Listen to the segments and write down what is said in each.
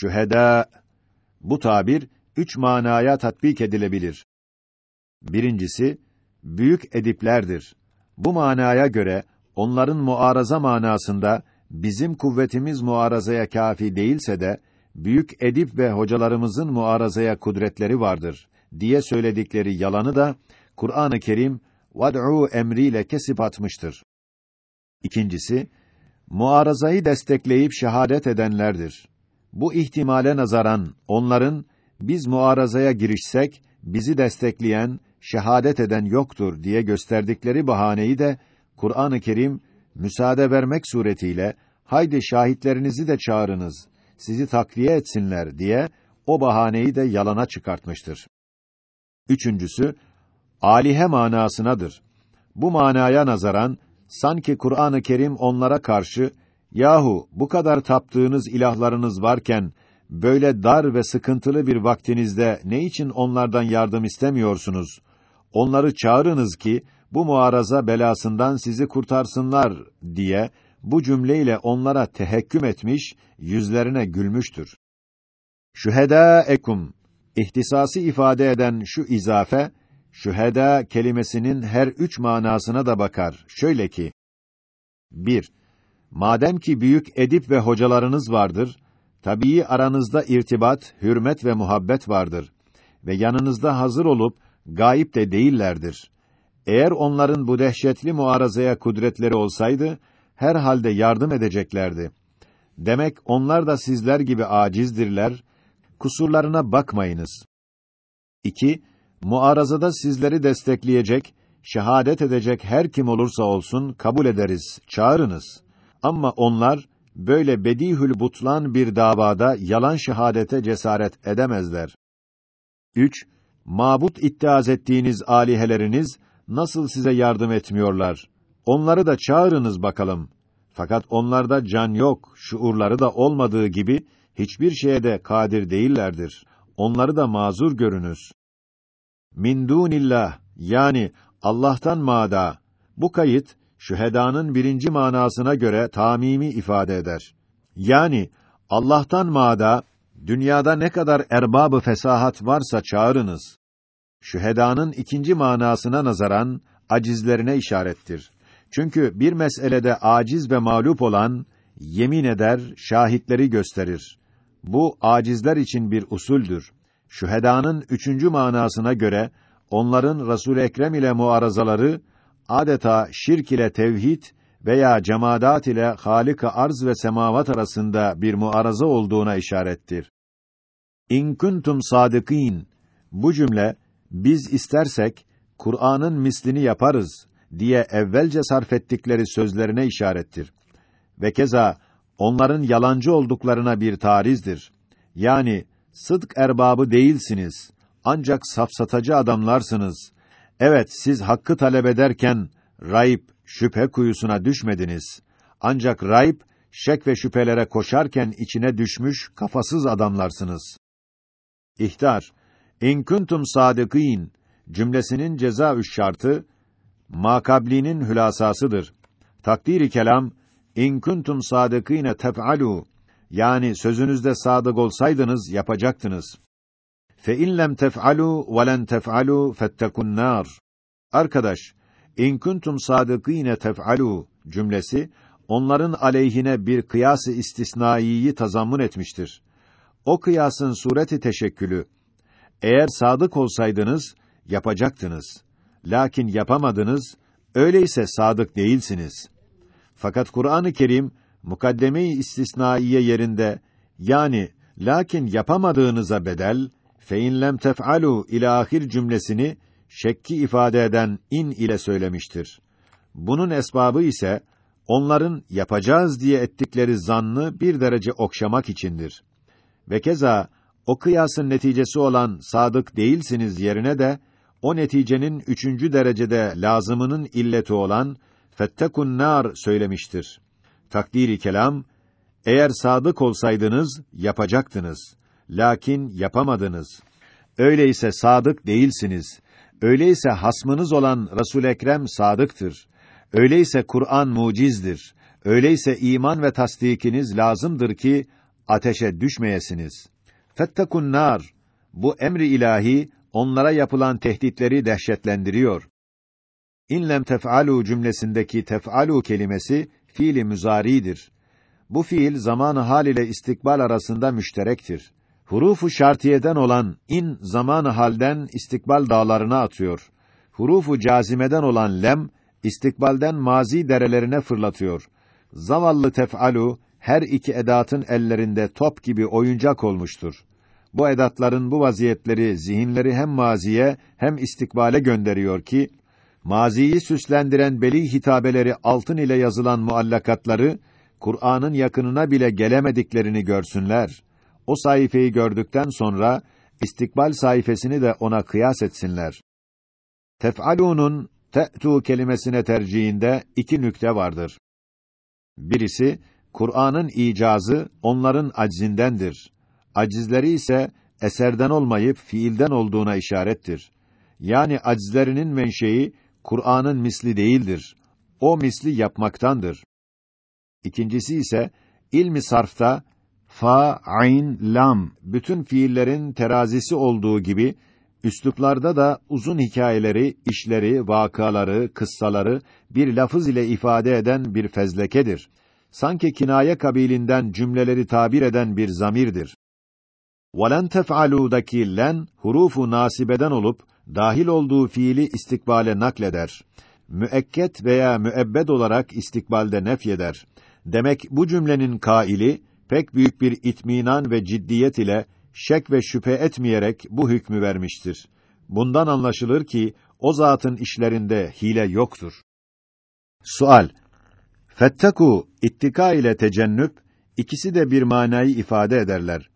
şühedâ. Bu tabir üç manaya tatbik edilebilir. Birincisi, büyük ediplerdir. Bu manaya göre, onların muaraza manasında, bizim kuvvetimiz muarazaya kafi değilse de, büyük edip ve hocalarımızın muarazaya kudretleri vardır diye söyledikleri yalanı da Kur'an-ı Kerim vad'u emriyle kesip atmıştır. İkincisi, muarazayı destekleyip şehadet edenlerdir. Bu ihtimale nazaran onların biz muarazaya girişsek bizi destekleyen, şehadet eden yoktur diye gösterdikleri bahaneyi de Kur'an-ı Kerim müsaade vermek suretiyle haydi şahitlerinizi de çağırınız sizi takviye etsinler diye o bahaneyi de yalana çıkartmıştır. Üçüncüsü, alihe manasınadır. Bu manaya nazaran, sanki Kur'an-ı Kerim onlara karşı, yahu bu kadar taptığınız ilahlarınız varken, böyle dar ve sıkıntılı bir vaktinizde ne için onlardan yardım istemiyorsunuz? Onları çağırınız ki, bu muaraza belasından sizi kurtarsınlar diye bu cümleyle onlara tehekküm etmiş, yüzlerine gülmüştür. Şühedâ ekum ihtisası ifade eden şu izafe şühedâ kelimesinin her üç manasına da bakar. Şöyle ki: 1. Madem ki büyük edip ve hocalarınız vardır, tabii aranızda irtibat, hürmet ve muhabbet vardır ve yanınızda hazır olup gayip de değillerdir. Eğer onların bu dehşetli muarazaya kudretleri olsaydı, herhalde yardım edeceklerdi. Demek onlar da sizler gibi acizdirler, kusurlarına bakmayınız. 2. Muarazada sizleri destekleyecek, şehadet edecek her kim olursa olsun kabul ederiz, çağırınız. Ama onlar böyle bedihül butlan bir davada yalan şehadete cesaret edemezler. 3. Mabut iddiaz ettiğiniz aliheleriniz nasıl size yardım etmiyorlar? Onları da çağırınız bakalım. Fakat onlarda can yok, şuurları da olmadığı gibi hiçbir şeye de kadir değillerdir. Onları da mazur görünüz. Min dunillah yani Allah'tan mada. Bu kayıt şühedanın birinci manasına göre tamimi ifade eder. Yani Allah'tan mada dünyada ne kadar erbabı fesahat varsa çağırınız. Şühedanın ikinci manasına nazaran acizlerine işarettir. Çünkü bir meselede aciz ve mağlup olan yemin eder, şahitleri gösterir. Bu acizler için bir usuldür. Şühedanın üçüncü manasına göre onların Resul Ekrem ile muarazaları adeta şirk ile tevhid veya cemaat ile Halik-i arz ve semavat arasında bir muaraza olduğuna işarettir. İn kuntum sadıkîn bu cümle biz istersek Kur'an'ın mislini yaparız diye evvelce sarf ettikleri sözlerine işarettir. Ve keza onların yalancı olduklarına bir tarizdir. Yani sıdk erbabı değilsiniz. Ancak safsatacı adamlarsınız. Evet, siz hakkı talep ederken rayip, şüphe kuyusuna düşmediniz. Ancak rayip, şek ve şüphelere koşarken içine düşmüş kafasız adamlarsınız. İhtar, in kuntum sadıkîn cümlesinin ceza şartı makablinin hülasasıdır. Takdiri kelam in kuntum sadıkîne tef'alu yani sözünüzde sadık olsaydınız yapacaktınız. Fe in lem tef'alu ve len tef'alu fettekun nar. Arkadaş, in kuntum sadıkîne tef'alu cümlesi onların aleyhine bir kıyası istisnaiyi tazammun etmiştir. O kıyasın sureti teşekkülü eğer sadık olsaydınız yapacaktınız. Lakin yapamadınız, öyleyse sadık değilsiniz. Fakat Kur'an-ı Kerim mukaddeme-i istisnaiye yerinde yani lakin yapamadığınıza bedel fe in lem tef'alu ila ahir cümlesini şekki ifade eden in ile söylemiştir. Bunun esbabı ise onların yapacağız diye ettikleri zannı bir derece okşamak içindir. Ve keza o kıyasın neticesi olan sadık değilsiniz yerine de o neticenin üçüncü derecede lazımının illeti olan fettekun nar söylemiştir. Takdiri kelam, eğer sadık olsaydınız yapacaktınız. Lakin yapamadınız. Öyleyse sadık değilsiniz. Öyleyse hasmınız olan Resul Ekrem sadıktır. Öyleyse Kur'an mucizdir. Öyleyse iman ve tasdikiniz lazımdır ki ateşe düşmeyesiniz. Fettekun nar. Bu emri ilahi onlara yapılan tehditleri dehşetlendiriyor. İnlem tef'alu cümlesindeki tef'alu kelimesi fiili müzaridir. Bu fiil zamanı hal ile istikbal arasında müşterektir. Hurufu şartiyeden olan in zamanı halden istikbal dağlarına atıyor. Hurufu cazimeden olan lem istikbalden mazi derelerine fırlatıyor. Zavallı tef'alu her iki edatın ellerinde top gibi oyuncak olmuştur. Bu edatların bu vaziyetleri zihinleri hem maziye hem istikbale gönderiyor ki maziyi süslendiren beli hitabeleri altın ile yazılan muallakatları Kur'an'ın yakınına bile gelemediklerini görsünler. O sayfayı gördükten sonra istikbal sayfasını da ona kıyas etsinler. Tef'alunun te'tu kelimesine tercihinde iki nükte vardır. Birisi Kur'an'ın icazı onların aczindendir. Acizleri ise eserden olmayıp fiilden olduğuna işarettir. Yani acizlerinin menşei Kur'an'ın misli değildir. O misli yapmaktandır. İkincisi ise ilmi sarfta fa, ayn, lam bütün fiillerin terazisi olduğu gibi üsluplarda da uzun hikayeleri, işleri, vakaları, kıssaları bir lafız ile ifade eden bir fezlekedir. Sanki kinaye kabilinden cümleleri tabir eden bir zamirdir. وَلَنْ تَفْعَلُودَكِ len hurufu nasibeden olup dahil olduğu fiili istikbale nakleder. Müekket veya müebbed olarak istikbalde nefyeder. Demek bu cümlenin kaili pek büyük bir itminan ve ciddiyet ile şek ve şüphe etmeyerek bu hükmü vermiştir. Bundan anlaşılır ki o zatın işlerinde hile yoktur. Sual: Fettaku ittika ile tecennüp ikisi de bir manayı ifade ederler.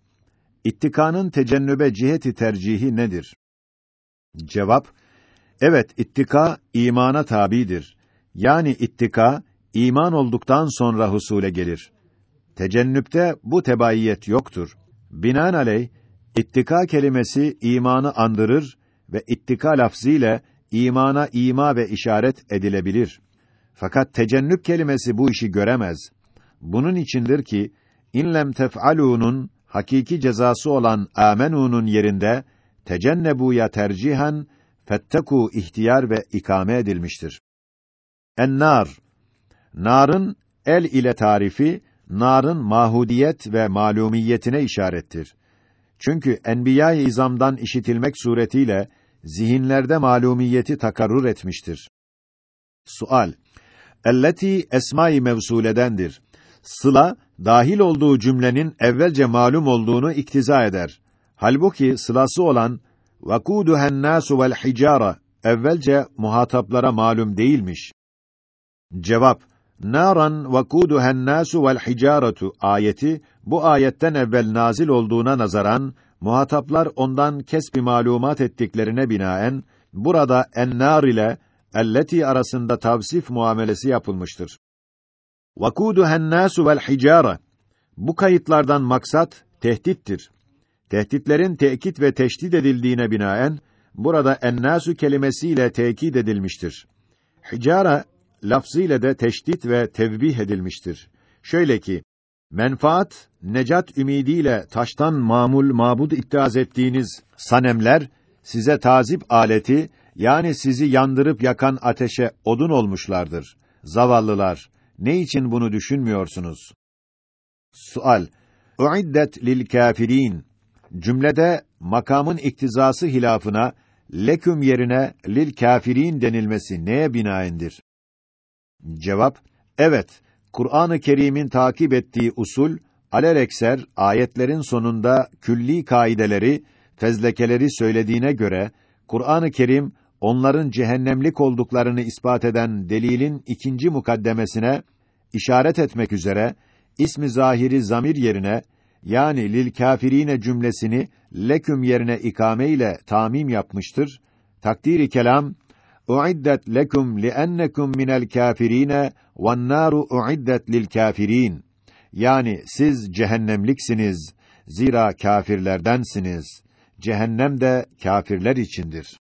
İttikanın tecennübe ciheti tercihi nedir? Cevap: Evet, ittika imana tabidir. Yani ittika iman olduktan sonra husule gelir. Tecennüpte bu tebaiyet yoktur. Binaenaleyh ittika kelimesi imanı andırır ve ittika lafzıyla imana ima ve işaret edilebilir. Fakat tecennüp kelimesi bu işi göremez. Bunun içindir ki inlem tef'alû'nun hakiki cezası olan amenu'nun yerinde tecennebuya tercihen fetteku ihtiyar ve ikame edilmiştir. En-nar narın el ile tarifi narın mahudiyet ve malumiyetine işarettir. Çünkü enbiya-i izamdan işitilmek suretiyle zihinlerde malumiyeti takarrur etmiştir. Sual: Elleti esma-i mevsuledendir. Sıla dahil olduğu cümlenin evvelce malum olduğunu iktiza eder. Halbuki sılası olan vakuduhen nasu vel hicara evvelce muhataplara malum değilmiş. Cevap: Naran vakuduhen nasu vel hicaratu ayeti bu ayetten evvel nazil olduğuna nazaran muhataplar ondan kesbi malumat ettiklerine binaen burada en-nar ile elleti arasında tavsif muamelesi yapılmıştır. Vakuduhen nasu vel hicara bu kayıtlardan maksat tehdittir. Tehditlerin tekit ve teşdid edildiğine binaen burada en-nasu kelimesiyle tekit edilmiştir. Hicara lafzıyla da teşdit ve tevbih edilmiştir. Şöyle ki, menfaat, necat ümidiyle taştan mamul mabud iddiaz ettiğiniz sanemler, size tazip aleti, yani sizi yandırıp yakan ateşe odun olmuşlardır. Zavallılar, ne için bunu düşünmüyorsunuz? Sual: Uiddet lil kafirin. Cümlede makamın iktizası hilafına leküm yerine lil kafirin denilmesi neye binaendir? Cevap: Evet. Kur'an-ı Kerim'in takip ettiği usul alelekser ayetlerin sonunda külli kaideleri, fezlekeleri söylediğine göre Kur'an-ı Kerim onların cehennemlik olduklarını ispat eden delilin ikinci mukaddemesine işaret etmek üzere ismi zahiri zamir yerine yani lil kafirine cümlesini leküm yerine ikame ile tamim yapmıştır. Takdiri kelam uiddet lekum li'ennekum minel kafirine ve'n naru uiddet lil kafirin. Yani siz cehennemliksiniz. Zira kâfirlerdensiniz. Cehennem de kâfirler içindir.